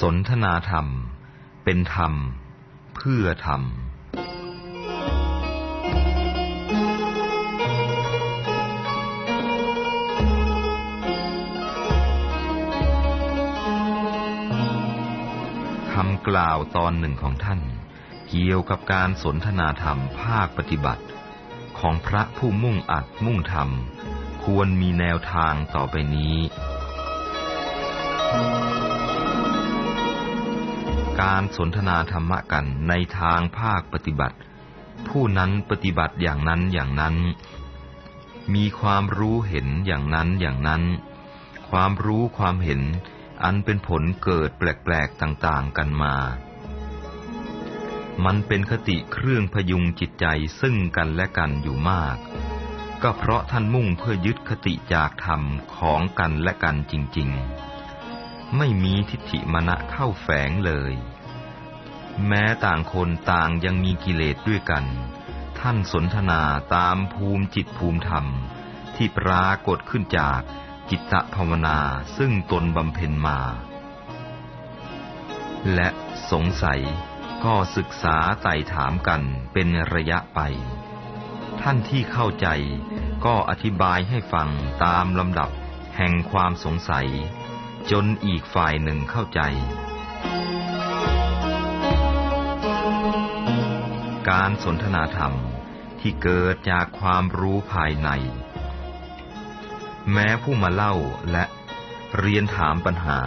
สนทนาธรรม เป็นธรรม เพื่อธรรม คำกล่าวตอนหนึ่งของท่าน เกี่ยวกับการสนทนาธรรมภาคปฏิบัติ ของพระผู้มุ่งอัดมุ่งธรรม ควรมีแนวทางต่อไปนี้ การสนทนาธรรมะกันในทางภาคปฏิบัติ ผู้นั้นปฏิบัติอย่างนั้นอย่างนั้น มีความรู้เห็นอย่างนั้นอย่างนั้น ความรู้ความเห็นอันเป็นผลเกิดแปลกๆต่างๆกันมา มันเป็นคติเครื่องพยุงจิตใจซึ่งกันและกันอยู่มาก ก็เพราะท่านมุ่งเพื่อยึดคติจากธรรมของกันและกันจริง ๆ ไม่มีทิฏฐิมณะเข้าแฝงเลย แม้ต่างคนต่างยังมีกิเลสด้วยกัน ท่านสนทนาตามภูมิจิตภูมิธรรม ที่ปรากฏขึ้นจากจิตตภาวนาซึ่งตนบำเพ็ญมา และสงสัยก็ศึกษาไต่ถามกันเป็นระยะไป ท่านที่เข้าใจก็อธิบายให้ฟังตามลำดับแห่งความสงสัย จนอีกฝ่ายหนึ่งเข้าใจ การสนทนาธรรมที่เกิดจากความรู้ภายใน แม้ผู้มาเล่าและเรียนถามปัญหา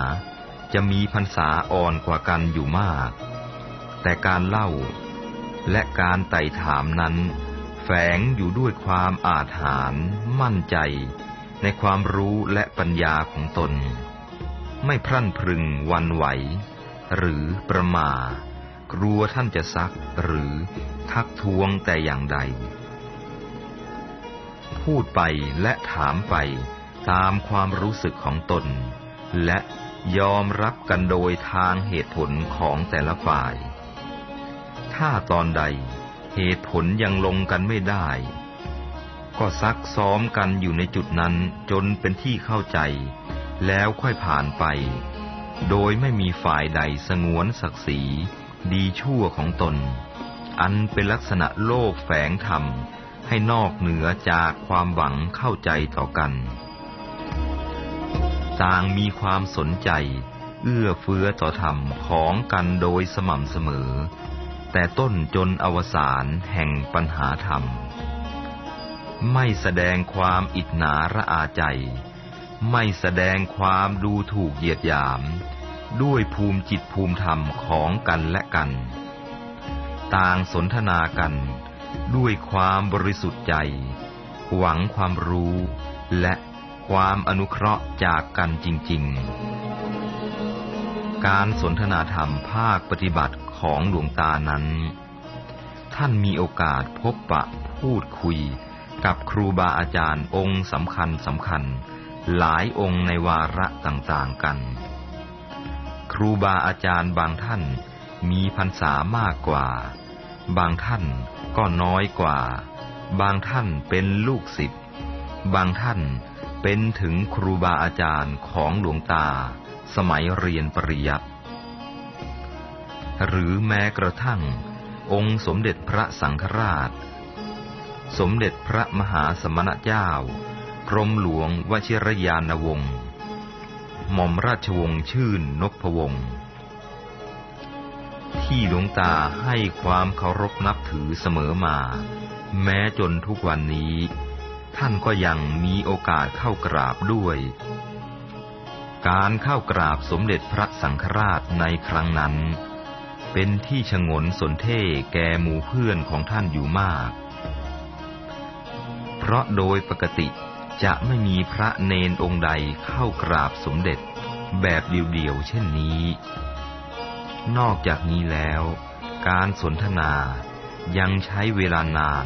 จะมีพรรษาอ่อนกว่ากันอยู่มาก แต่การเล่าและการไต่ถามนั้น แฝงอยู่ด้วยความอาถรรพ์มั่นใจ ในความรู้และปัญญาของตน ไม่พรั่นพรึงวันไหว หรือประมา กลัวท่านจะซักหรือทักท้วงแต่อย่างใด พูดไปและถามไปตามความรู้สึกของตน และยอมรับกันโดยทางเหตุผลของแต่ละฝ่าย ถ้าตอนใดเหตุผลยังลงกันไม่ได้ ก็ซักซ้อมกันอยู่ในจุดนั้นจนเป็นที่เข้าใจ แล้วค่อยผ่านไป โดยไม่มีฝ่ายใดสงวนศักดิ์ศรีดีชั่วของตน อันเป็นลักษณะโลกแฝงธรรม ให้นอกเหนือจากความหวังเข้าใจต่อกัน ต่างมีความสนใจ เอื้อเฟื้อต่อธรรมของกันโดยสม่ำเสมอ แต่ต้นจนอวสานแห่งปัญหาธรรม ไม่แสดงความอิจฉาระอาใจ ไม่แสดงความดูถูกเหยียดหยาม ด้วยภูมิจิตภูมิธรรมของกันและกัน ต่างสนทนากัน ด้วยความบริสุทธิ์ใจ หวังความรู้และความอนุเคราะห์จากกันจริง ๆ การสนทนาธรรมภาคปฏิบัติของหลวงตานั้น ท่านมีโอกาสพบปะพูดคุยกับครูบาอาจารย์องค์สำคัญสำคัญ หลายองค์ในวาระต่างๆกัน ครูบาอาจารย์บางท่านมีพรรษามากกว่า บางท่านก็น้อยกว่า บางท่านเป็นลูกศิษย์บางท่านเป็นถึงครูบาอาจารย์ของหลวงตา สมัยเรียนปริยัติหรือแม้กระทั่ง องค์สมเด็จพระสังฆราช สมเด็จพระมหาสมณเจ้า รมหลวงวชิรยานวงศ์หม่อมราชวงศ์ชื่นนพวงศ์ที่หลวงตาให้ความเคารพนับถือเสมอมา แม้จนทุกวันนี้ ท่านก็ยังมีโอกาสเข้ากราบด้วย การเข้ากราบสมเด็จพระสังฆราชในครั้งนั้น เป็นที่ชงนสนเท่แก่หมู่เพื่อนของท่านอยู่มาก เพราะโดยปกติ จะไม่มีพระเนนองค์ใดเข้ากราบสมเด็จแบบเดียวๆเช่นนี้ นอกจากนี้แล้ว การสนทนายังใช้เวลานาน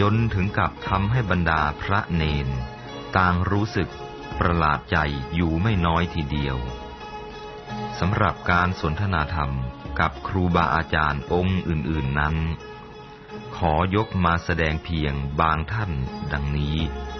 จนถึงกับทำให้บรรดาพระเนน ต่างรู้สึกประหลาดใจอยู่ไม่น้อยทีเดียวสำหรับการสนทนาธรรมกับครูบาอาจารย์องค์อื่น ๆนั้น ขอยกมาแสดงเพียงบางท่านดังนี้「